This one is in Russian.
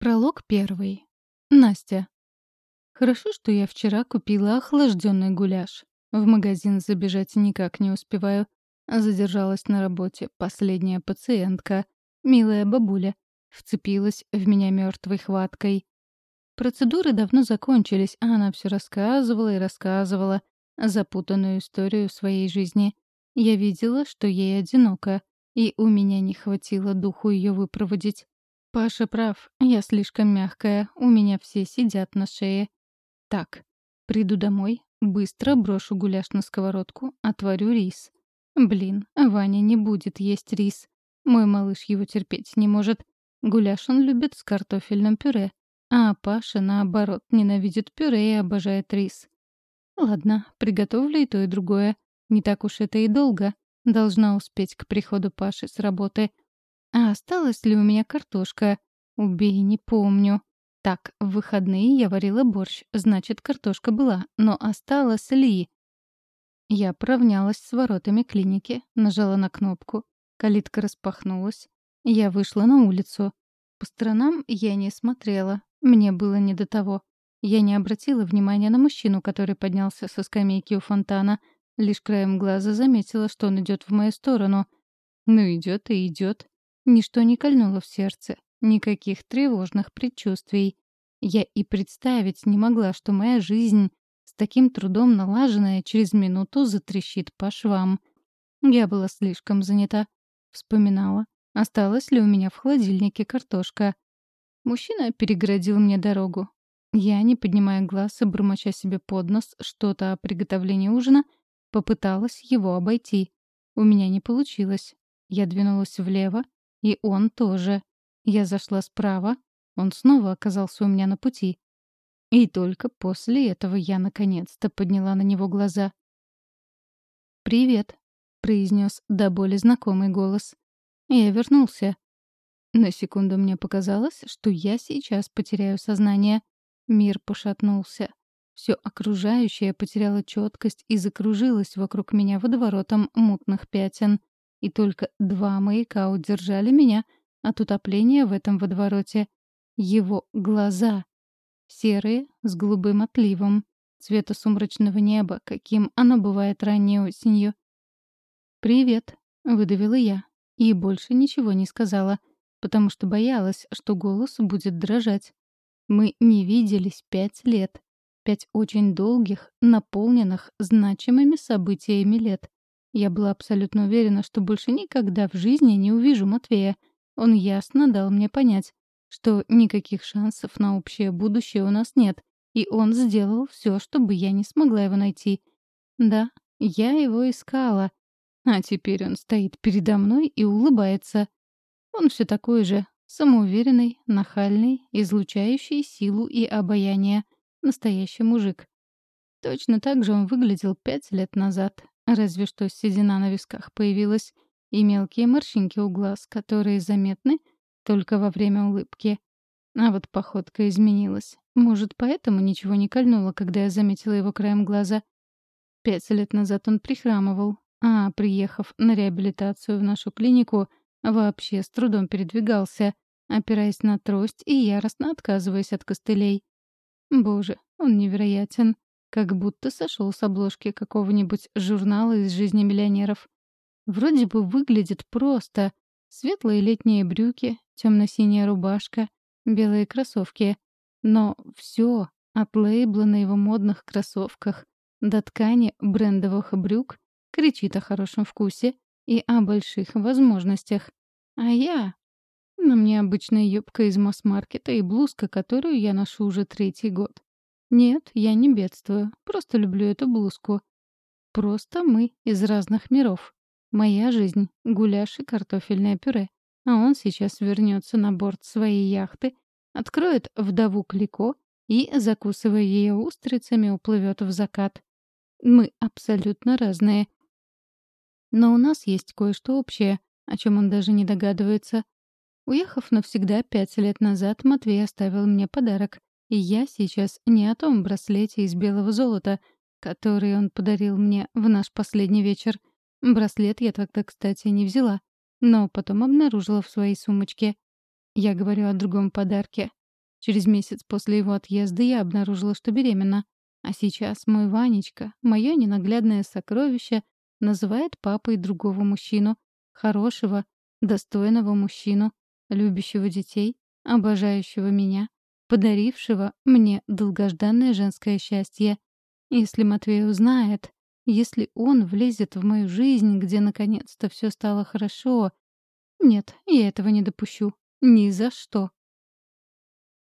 Пролог первый. Настя. Хорошо, что я вчера купила охлажденный гуляш. В магазин забежать никак не успеваю. Задержалась на работе последняя пациентка, милая бабуля, вцепилась в меня мертвой хваткой. Процедуры давно закончились, а она все рассказывала и рассказывала запутанную историю своей жизни. Я видела, что ей одиноко, и у меня не хватило духу ее выпроводить. Паша прав, я слишком мягкая, у меня все сидят на шее. Так, приду домой, быстро брошу гуляш на сковородку, отварю рис. Блин, Ваня не будет есть рис. Мой малыш его терпеть не может. Гуляш он любит с картофельным пюре. А Паша, наоборот, ненавидит пюре и обожает рис. Ладно, приготовлю и то, и другое. Не так уж это и долго. Должна успеть к приходу Паши с работы. А осталась ли у меня картошка? Убей, не помню. Так, в выходные я варила борщ, значит, картошка была, но осталась ли? Я поравнялась с воротами клиники, нажала на кнопку. Калитка распахнулась. Я вышла на улицу. По сторонам я не смотрела. Мне было не до того. Я не обратила внимания на мужчину, который поднялся со скамейки у фонтана. Лишь краем глаза заметила, что он идет в мою сторону. Ну, идет и идет. Ничто не кольнуло в сердце. Никаких тревожных предчувствий. Я и представить не могла, что моя жизнь, с таким трудом налаженная, через минуту затрещит по швам. Я была слишком занята. Вспоминала, осталась ли у меня в холодильнике картошка. Мужчина перегородил мне дорогу. Я, не поднимая глаз и бормоча себе под нос что-то о приготовлении ужина, попыталась его обойти. У меня не получилось. Я двинулась влево, и он тоже. Я зашла справа, он снова оказался у меня на пути. И только после этого я наконец-то подняла на него глаза. «Привет», — произнес до боли знакомый голос. Я вернулся. На секунду мне показалось, что я сейчас потеряю сознание. Мир пошатнулся. Все окружающее потеряло четкость и закружилось вокруг меня водоворотом мутных пятен. И только два маяка удержали меня от утопления в этом водовороте. Его глаза. Серые, с голубым отливом. Цвета сумрачного неба, каким оно бывает ранней осенью. «Привет», — выдавила я. И больше ничего не сказала, потому что боялась, что голос будет дрожать. Мы не виделись пять лет. Пять очень долгих, наполненных значимыми событиями лет. Я была абсолютно уверена, что больше никогда в жизни не увижу Матвея. Он ясно дал мне понять, что никаких шансов на общее будущее у нас нет, и он сделал все, чтобы я не смогла его найти. Да, я его искала. А теперь он стоит передо мной и улыбается. Он все такой же, самоуверенный, нахальный, излучающий силу и обаяние. Настоящий мужик. Точно так же он выглядел пять лет назад, Разве что седина на висках появилась и мелкие морщинки у глаз, которые заметны только во время улыбки. А вот походка изменилась. Может, поэтому ничего не кольнуло, когда я заметила его краем глаза. Пять лет назад он прихрамывал, а, приехав на реабилитацию в нашу клинику, вообще с трудом передвигался, опираясь на трость и яростно отказываясь от костылей. Боже, он невероятен. Как будто сошел с обложки какого-нибудь журнала из жизни миллионеров. Вроде бы выглядит просто. Светлые летние брюки, темно-синяя рубашка, белые кроссовки. Но все от лейбла на его модных кроссовках до ткани брендовых брюк кричит о хорошем вкусе и о больших возможностях. А я... На мне обычная юбка из масс-маркета и блузка, которую я ношу уже третий год. Нет, я не бедствую. Просто люблю эту блузку. Просто мы из разных миров. Моя жизнь — гуляш и картофельное пюре. А он сейчас вернется на борт своей яхты, откроет вдову Клико и, закусывая ее устрицами, уплывет в закат. Мы абсолютно разные. Но у нас есть кое-что общее, о чем он даже не догадывается. Уехав навсегда пять лет назад, Матвей оставил мне подарок. И я сейчас не о том браслете из белого золота, который он подарил мне в наш последний вечер. Браслет я тогда, кстати, не взяла, но потом обнаружила в своей сумочке. Я говорю о другом подарке. Через месяц после его отъезда я обнаружила, что беременна. А сейчас мой Ванечка, мое ненаглядное сокровище, называет папой другого мужчину. Хорошего, достойного мужчину, любящего детей, обожающего меня, подарившего мне долгожданное женское счастье. Если Матвей узнает, если он влезет в мою жизнь, где наконец-то все стало хорошо... Нет, я этого не допущу. Ни за что.